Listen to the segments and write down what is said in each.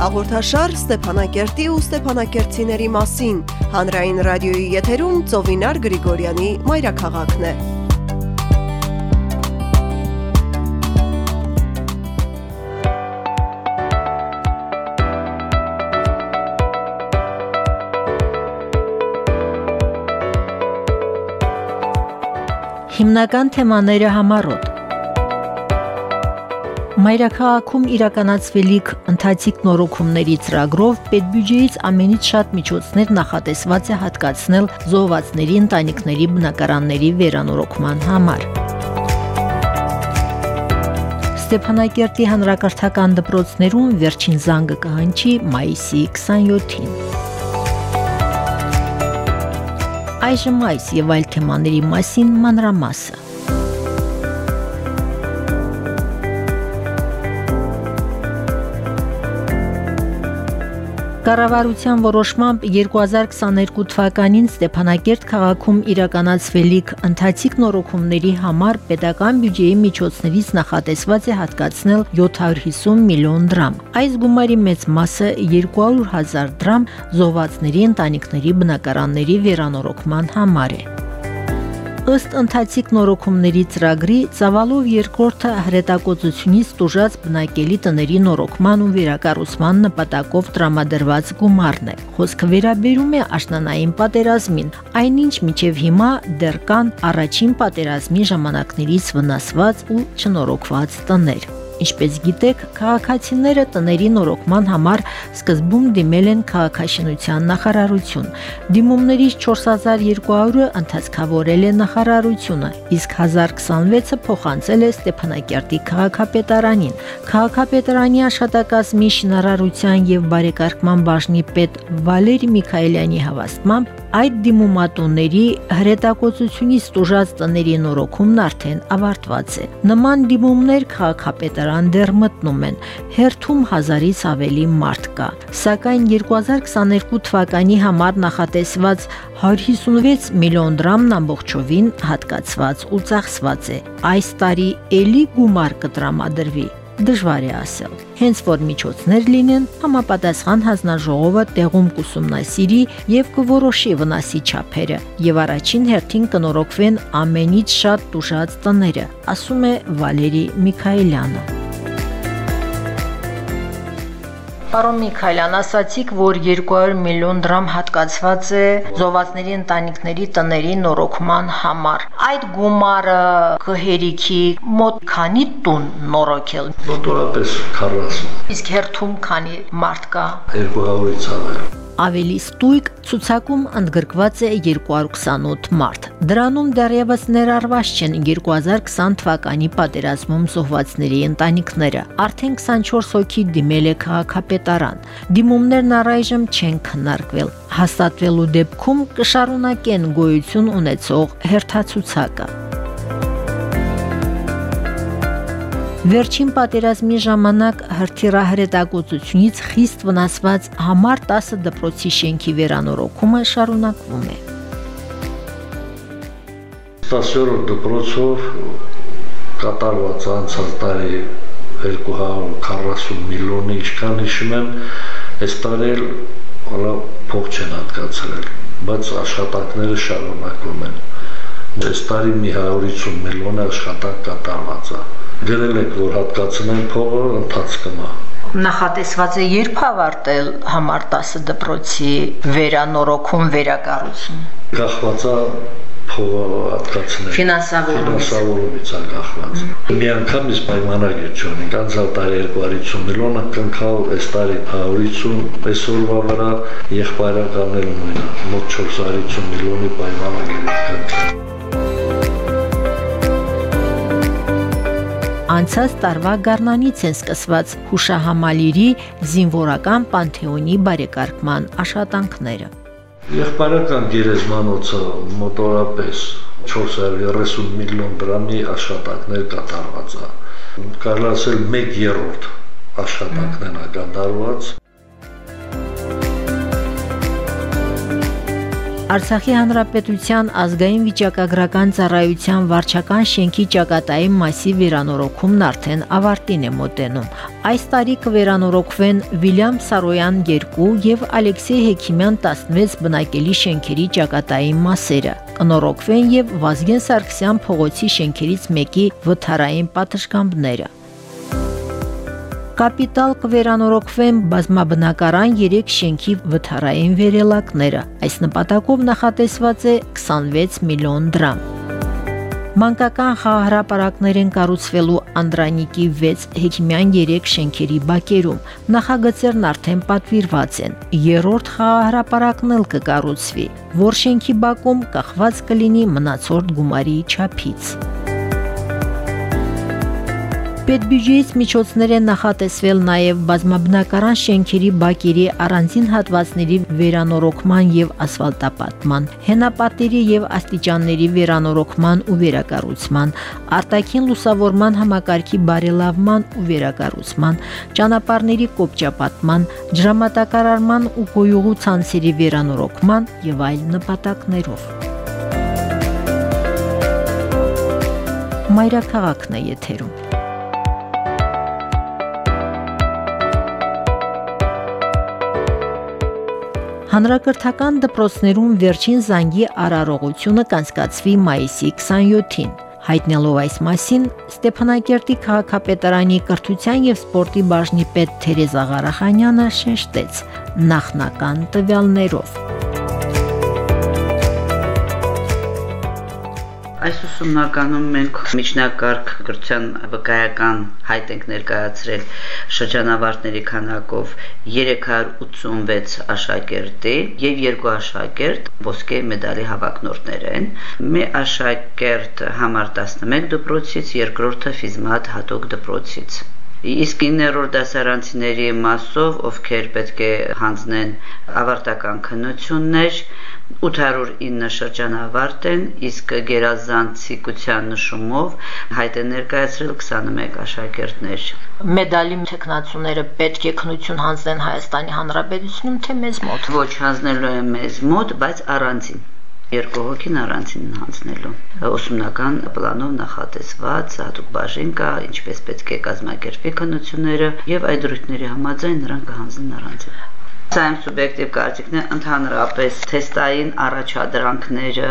Հաղորդաշար Ստեփանակերտի ու Ստեփանակերտցիների մասին հանրային ռադիոյի եթերում Ծովինար Գրիգորյանի մայրաքաղաքն է։ Հիմնական թեմաները համառոտ Մայրաքաղաքում իրականացվելիք ընթացիկ նորոգումների ծրագրով պետբյուջեից ամենից շատ միջոցներ նախատեսված է հատկացնել զոհվածների ընտանիքների բնակարանների վերանորոգման համար։ Ստեփանակերտի հանրակրթական դպրոցներում վերջին զանգը կհնչի մայիսի 27-ին։ Այժմ այս եւ այլ թեմաների մասին մանրամասը։ Կառավարության որոշմամբ 2022 թվականին Ստեփանակերտ քաղաքում իրականացվելիք ընթացիկ նորոգումների համար պետական բյուջեի միջոցներից նախատեսված է հատկացնել 750 միլիոն դրամ։ Այս գումարի մեծ մասը 200 հազար դրամ զոհվածների ընտանիքների բնակարանների վերանորոգման համար է ըստ ընթացիկ նորոգումների ծրագրի ծավալով երկրորդը հրետակոծությունից տուժած բնակելի տների նորոգման ու վերակառուցման նպատակով տրամադրված գումարն է։ Խոսքը վերաբերում է աշնանային պատերազմին, այնինչ միջև հիմա դեռ կան առաջին պատերազմի ժամանակներից վնասված ու չնորոգված տներ։ Ինչպես գիտեք, քաղաքացիները տների նորոգման համար սկզբում դիմել են քաղաքաշինության նախարարություն։ Դիմումներից 4200-ը ընթացքավորել է նախարարությունը, իսկ 1026-ը փոխանցել է Ստեփանակերտի քաղաքապետարանին։ Քաղաքապետարանի աշխատակազմի շինարարության եւ բարեկարգման բաժնի պետ Վալերի Միքայելյանի հավաստմամբ այդ դիմումատուների հրետակոծությունից տուժած տների նորոգումն արդեն ավարտված է։ Նման դիմումներ քաղաքապետարան դեռ մտնում են։ Հերթում հազարից ավելի մարդ կա։ Սակայն 2022 թվականի համար նախատեսված 156 միլիոն դրամն ամբողջովին հատկացված ու ծախսված է։ Այս տարի ելի գումար կտրամադրվի դժվար է ասել։ Հենց որ միջոցներ լինեն, համապատասխան հանձնաժողովը տեղում կուսումնասիրի եւ կորոշի վնասի չափերը եւ առաջին հերթին կնորոգվեն ամենից շատ տուժած տները, ասում է Վալերի Միքայելյանը։ Պարոն Միքայելյան, ասացիք, որ 200 միլիոն դրամ հատկացված է զոհվածների ընտանիքների տների նորոգման համար։ Այդ գումարը կհերիքի մոտ քանի տուն նորոգել։ Մոտորապես 40։ Իսկ հերթում քանի մարդ կա։ 200-ից ավել ավելի ստույգ ցուցակում ընդգրկված է 228 մարդ։ Դրանում դեռևս ներառված չեն 2020 թվականի պատերազմում զոհվածների ընտանիքները։ Արդեն 24 հոգի դիմել է քաղաքապետարան։ Դիմումներն առայժմ չեն քննարկվել։ Հաստատվելու դեպքում կշարունակեն գոյություն ունեցող հերթացուցակը։ Վերջին պատերազմի ժամանակ հրթիռահրետակոծությունից խիստ վնասված համար 10 դպրոցի շենքի վերանորոգումը շարունակվում է։ 10-րդ դպրոցով կատարված անցած տարի 240 միլիոնի ինչքան հիշում եմ, այս տարի հələ փող չեն հատկացրել, բայց աշխատանքները շարունակվում են։ Այս տարի մի 150 միլիոն աշխատանք կատարված է գրել եք, որ հատկացնեն փողը ընթացքում է։ Նախատեսված է երբ ավարտել համար 10 դպրոցի վերանորոգում, վերակառուցում։ Կախված է փողը հատկացնել։ Ֆինանսավորումից։ է կախված։ Մի անգամ իսկ պայմանագիր չունենք։ Անցյալ տարի 250 միլիոնը կնքալ, այս տարի 150, այսօրվա վրա եղբայրականները նույնը, մոտ 450 միլիոնի պայմանագիր կնքել։ Անցած տարվա գարնանից են սկսված հուշահամալիրի զինվորական պանթեոնի բարեկարգման աշխատանքները։ Եղբայրական գերեզմանոցը մոտորապես 430 միլիոն դրամի աշխատանքներ կատարված է։ Կարելի ասել 1/3 աշխատանքներն է կատարված Արցախի հանրապետության ազգային վիճակագրական ծառայության վարչական շենքի ճակատային մասի վերանորոգումն արդեն ավարտին է մոտենում։ Այս տարի կվերանորոգվեն Վիլյամ Սարոյան 2 եւ Ալեքսեյ Հեքիմյան 16 բնակելի շենքերի ճակատային մասերը։ Կնորոգվեն եւ Վազգեն Սարգսյան փողոցի շենքերից մեկի վթարային պատշգամբները կապիտալ կվերանորոգվեն բազմաբնակարան 3 շենքի վթարային վերելակները։ Այս նպատակով նախատեսված է 26 միլիոն դրամ։ Մանկական խաղահրապարակներ են կառուցվելու Անդրանիկի 6 Հեքիմյան 3 շենքերի բակերում։ Նախագծերն արդեն պատվիրված են։ Երրորդ խաղահրապարակն էլ կկառուցվի, որ շենքի բակում կախված կլինի մնացորդ գումարի չափից։ Պետբյուջեից միջոցներ են նախատեսվել նաև բազմաբնակարան շենքերի բակերի առանձին հատվածների վերանորոգման եւ ասֆալտապատման, հենապատերի եւ աստիճանների վերանորոգման ու վերակառուցման, արտաքին լուսավորման համակարգի բարելավման ու վերակառուցման, ճանապարհների կոպճապատման, ջրամատակարարման ու գոյուղու ցանցերի վերանորոգման եւ այլ նպատակներով։ Մայրաքաղաքն է եթերում։ Հանրակրթական դպրոցներում վերջին զանգի արարողությունը կանցկացվի մայիսի 27-ին։ Հայտնելով այս մասին, Ստեփանակերտի քաղաքապետարանի կրթության եւ սպորտի բաժնի պետ Թերեզ Աղարախանյանը շեշտեց նախնական տվյալներով Այս ուսումնականում մենք միջնակարգ կրթության վկայական հայտ ենք ներկայացրել շրջանավարտների քանակով 386 աշակերտի եւ երկու աշակերտ ոսկե մեդալի հավակնորդներ են։ Մի աշակերտ համար 11 դպրոցից, երկրորդը ֆիզմատ հատոկ դպրոցից իսկ 9-րդ դասարանցիների մասով, ովքեր պետք է հանձնեն ավարտական քննություններ, 809 շրջանավարտ են, իսկ գերազանցիկության նշումով հայտ է ներկայացրել 21 աշակերտներ։ Մեդալի տեխնացուները պետք է քնություն հանձնեն Հայաստանի Հանրապետությունում թե մեզ մոտ։ Ոչ, հանձնելու է մեզ մոտ, բայց առանձին երկու հոգին առանձին հանձնելու ուսումնական պլանով նախատեսված հատուկ բաժին կա ինչպես պետք է կազմակերպի քննությունները եւ այդ դրույթների համաձայն նրանք կհանձնեն առանձին Սա իմ սուբյեկտիվ կարծիքն է ընդհանրապես թեստային առաջադրանքները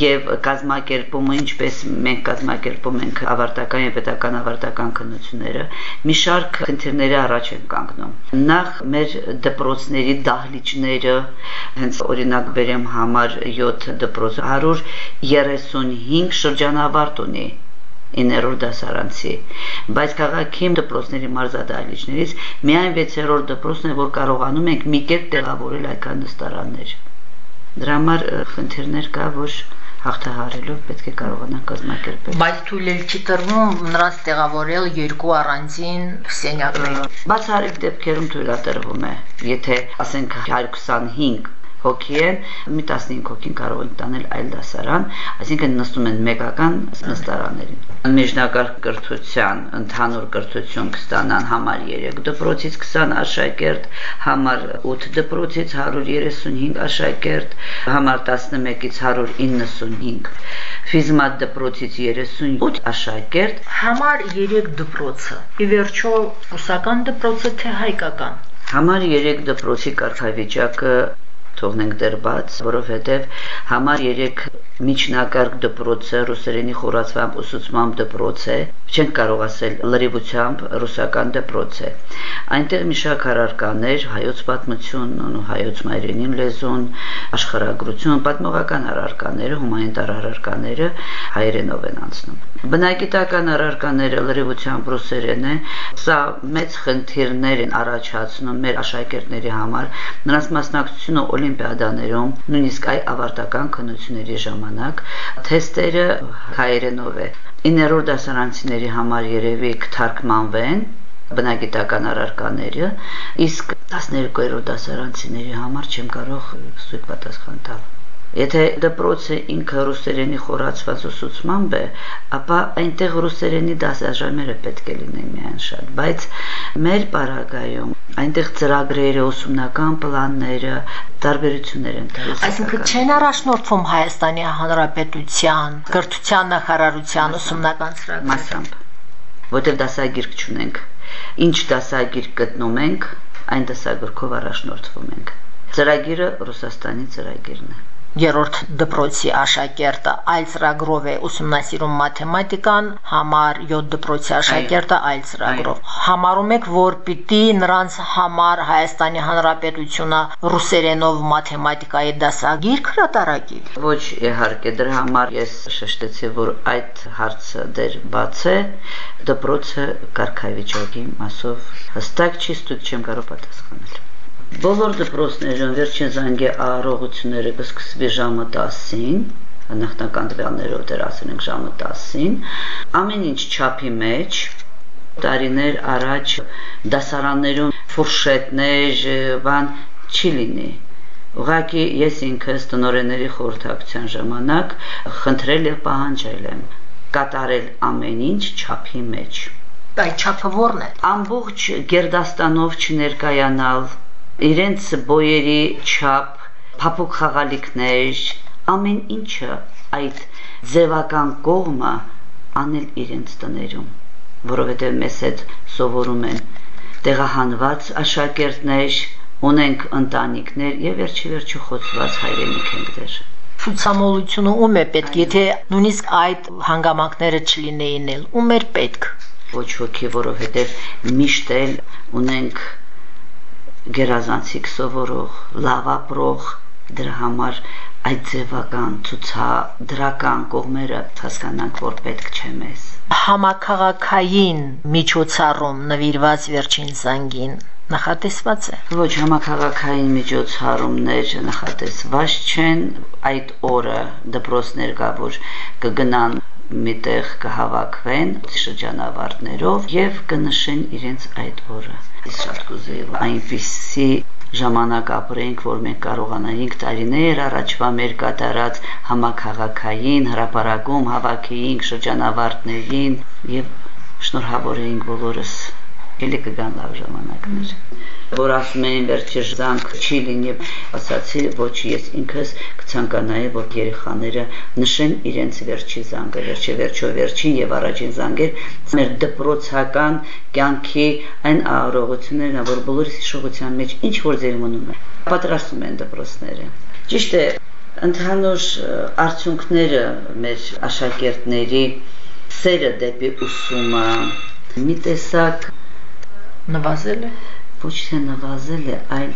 եւ կազմակերպումը, ինչպես մենք կազմակերպում ենք ավարտական եւ պետական ավարտական քննությունները, մի շարք խնդիրների առաջ են կանգնում։ Նախ մեր դպրոցների դահլիճները, հենց օրինակ վերեմ համար 7 դպրոց 135 շրջանավարտ ունի 9-րդ դասարանցի, բայց քաղաքի դպրոցների մարզադահլիճներից միայն 6-րդ դպրոցն է, որ կարողանում ենք մի կերպ տեղավորել այդքան նստարաններ։ Դրա համար խնդիրներ կա, որ հաղթահարելով պետք է կարողանան կազմակերպել։ Բայց թույլ չի տրվում նրանց տեղավորել երկու առանձին սենյակներ։ Բացառիկ դեպքերում թույլատրվում է, եթե ասենք 125 հոգի են, մի 15 հոգին կարող են տանել այլ դասարան, այսինքն նստում են մեկական նստարաններին։ Միջնակարգ կրթության, ընդհանուր կրթություն կստանան համար 3 դպրոցից 20 աշակերտ, համար 8 դպրոցից 135 աշակերտ, համար 11-ից 195 ֆիզմատ դպրոցից 38 աշակերտ, համար 3 դպրոցը։ Ի վերջո, ռուսական դպրոցը թե հայկական։ Համար 3 դպրոցի կարգավիճակը թողնենք բաց, որովհետև համար 3 միջնակարգ դպրոցը ռուսերենի խորացված ուսուցմամբ դպրոց է, չենք կարող ասել լրիվությամբ ռուսական դպրոց է։ Այնտեղ մի շարք առարկաներ, հայոց պատմությունն ու հայոց մայրենին լեզուն, աշխարհագրություն, պատմողական առարկաները, հումանիտար առարկաները հայերենով են անցնում։ Բնագիտական առարկաները լրիվությամբ ռուսերեն է, սա մեծ խնդիրներ են առաջացնում մեր աշակերտների համար, նրանց մասնակցությունը օլիմպիադաներում, նույնիսկ այ ավարտական քննությունների ժամանակ թեստերը հայերենով է։ 9-րդ դասարանցիների համար երևի կթարգմանվեն բնագիտական առարկաները, իսկ 12-րդ դասարանցիների համար չեմ կարող սույտ պատասխան տալ Եթե դպրոցը ինքը ռուսերենի խորացված ուսուցմամբ է, ապա այնտեղ ռուսերենի դասաժամերը պետք է լինեն միայն շատ, բայց մեր պարագայում այնտեղ ծրագրերը, ուսումնական պլանները, տարբերություններ են տալիս։ Այսինքն չեն առաջնորդվում Հայաստանի Հանրապետության կրթության նախարարության ուսումնական ծրագրերը մասամբ, որտեղ դասագիրք չունենք։ Ինչ դասագիրք գտնում ենք, այն դասագրքով առաջնորդվում ենք։ Ծրագիրը Ռուսաստանի ծրագիրն է երրորդ դպրոցի աշակերտը այլ ծրագրով է ուսումնասիրում մաթեմատիկան, համար 7 դպրոցի աշակերտը այլ ծրագրով։ Համարում եք, որ պիտի նրանց համար Հայաստանի Հանրապետությունը ռուսերենով մաթեմատիկայի դասագիր հրատարակի։ Ոչ, իհարկե, դրա համար ես շեշտեցի, որ այդ հարցը դեր բաց է, դպրոցը կարգավիճակի մասով հստակ չի, ստուգ չեմ կարող պատասխանել։ Բոլոր դպրոցներում վերջին զանգի առողությունները կսկսվի ժամը 10-ին, նախնական տվյալներով դեռ ասել ենք ժամը 10-ին, ամեն ինչ չափի մեջ տարիներ առաջ դասարաններում ֆուրշետներ, բան չի լինի։ Ուղղակի ես ինքս տնորենների խորհրդակցության ժամանակ խնդրել եւ պահանջել եմ կատարել ամեն ինչ չափի մեջ։ Այդ չափը ո՞րն է։ Ամբողջ Գերդաստանով չներկայանալ իրենց բոյերի չափ, փափուկ խաղալիքներ, ամեն ինչը այդ ձևական կողմը անել իրենց տներում, որովհետև մեզ հետ սովորում են տեղահանված աշակերտներ, ունենք ընտանիքներ եւ վերջի վերջի խոցված հայրենիք ենք դեր ցուցամոլությունը ում է պետք, եթե նույնիսկ այդ հանգամանքները չլինեին, ում էր պետք։ Ոչ ոքի, որովհետև միշտ էլ ունենք գերազանցիկ սովորող, լավ ապրող, դրա համար այդ ձևական ցուցադրական կողմերը հասկանանք, որ պետք չէ մեզ։ Համակարգային միջոցառում նվիրված վերջին զանգին նախատեսված է։ Ոչ համակարգային միջոցառումներ նախատեսված չեն այդ օրը դպրոցներ կա որ կգնան միտեղ կհավաքվեն շրջանավարտներով եւ կնշեն իրենց այդ օրը շատ կուզեի այնպիսի ժամանակ ապրենք, որ մենք կարողանայինք տարիներ առաջվա մեր կատարած համակարգային հրաապարակում հավաքեինք շրջանավարտներին եւ շնորհավորեինք բոլորս ելի կգան լավ ժամանակներ որ ասում էին վերջի զանգ չի լինի ասացի ոչ ես ինքս կցանկանայի որ երեխաները նշեն իրենց վերջի զանգը վերջի վերջո վերջին եւ առաջին զանգեր մեր դպրոցական կյանքի այն առողություններն որ բոլորիս հիշողության մեջ ինչ որ ձեր մնում է պատրաստում են դպրոցները ճիշտ է ընդհանուր արդյունքները մեր աշակերտների սերը դեպի ուսումը մի տեսակ նվազել է ոչ թե նվազել է, այլ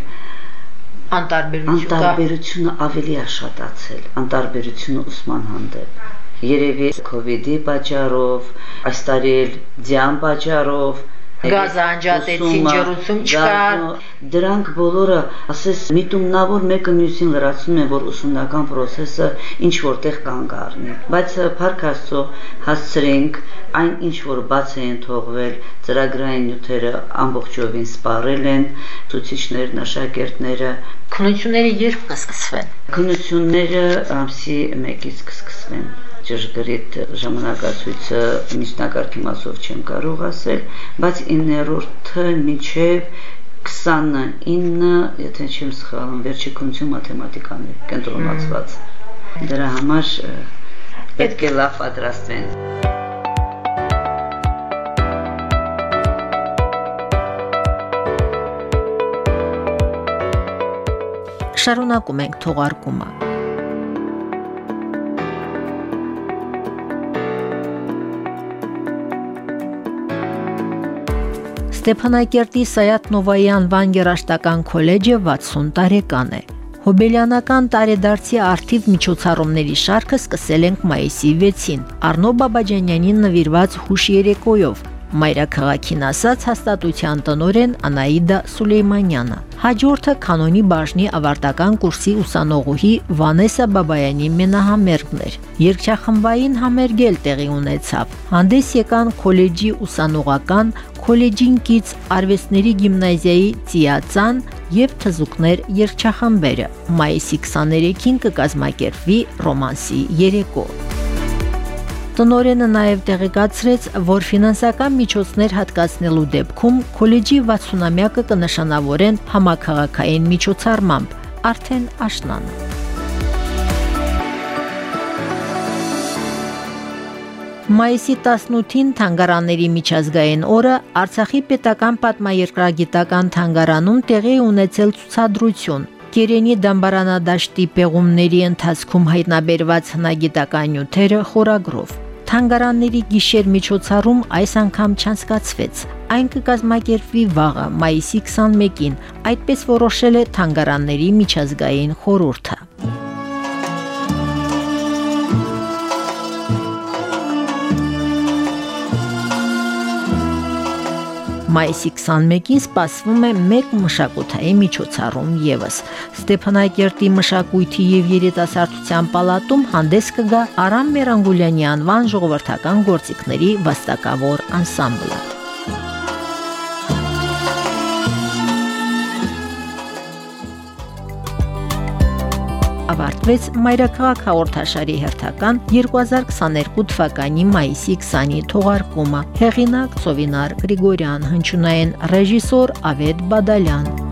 անտարբերություն անտարբերությունը ավելի է շատացել, անտարբերությունը ուսման հանդեպ։ Երևի կ ូវ իդի պատճառով, այս տարի էլ ձյան պատճառով, գազը անջատեցին, ջրուցում չկար։ Դրանք բոլորը, ասես, միտումնավոր մեկը մյուսին լրացնում են, որ ուսումնական process-ը ինչ որտեղ կանգ առնի։ Բայց փառք Աստծո հասցրենք այն ինչ որ բաց են թողվել, ծրագրային նյութերը ամբողջովին սպառել են, ցուցիչներն, աշակերտները, քննությունները երբ կսկսվեն։ Քննությունները ամսի 1-ից կսկսվեն ճշգրիտ ժամանակացույցը միջնակարգի մասով չեմ կարող ասել, բայց 9-րդը միջև 29, եթե չեմ սխալվում, վերջի քննություն մաթեմատիկան է կենտրոնացված։ Դրա համար պետք է լավ պատրաստվեն։ Շարունակում ենք թողարկումը։ Ստեփանակերտի Սայաթ Նովայի անվան երաշտական քոլեջը 60 տարեկան է։ Հոբելյանական տարեդարձի արթիվ միջոցառումների շարքը սկսել ենք մայիսի 6-ին Արնո Բաբաջանյանին նվիրված հուշ երեկոյով, մայրաքաղաքին ասած հաստատության տնորեն Անաիդա Սուլեյմանյանը։ Հաջորդը կանոնի բաժնի ավարտական կուրսի ուսանողուհի Վանեսա Բաբայանի մենահամերգն էր։ Երկչախմբային համերգել տեղի ունեցավ։ Հանդես եկան քոլեջի ուսանողական, քոլեջին կից արվեստների գիմնազիայի Ծիածան, եւ Թզուկներ երգչախմբերը։ Մայիսի 23-ին կկազմակերպվի ռոմանսի երեկո։ Տնորենը նաև տեղեկացրեց, որ ֆինանսական միջոցներ հատկացնելու դեպքում քոլեջի 60-ամյակը կնշանավորեն համակարգային միջոցառմամբ արդեն աշնանը։ Մայիսի 18-ին Թանգարանների միջազգային օրը Արցախի պետական պատմաերկրագիտական թանգարանում տեղի ունեցել ցուցադրություն։ Գերենի դամբարանադաշտի պեղումների ընթացքում հայտնաբերված հնագիտական նյութերը խորագրով։ Թանգարանների գիշեր միջոցառում այս անգամ չանցկացվեց։ Այն կկազմակերպվի վաղը, մայիսի 21-ին, այդպես որոշել է Թանգարանների միջազգային խորհուրդը։ Մայիսի 21-ին սպասվում է մեկ մշակութային միջոցառում եւս։ Ստեփանակերտի մշակույթի եւ երիտասարդության պալատում հանդես կգա Արամ Մերանգուլյանի անվան ժողովրդական գործիքների վաստակավոր անսամբլը։ ավարտվեց Մայրաքաղաք հաղորդաշարի հերթական 2022 թվականի մայիսի 20-ի թողարկումը։ Հեղինակ Սովինար Գրիգորյան, հնչյունային ռեժիսոր Ավետ Բադալյան։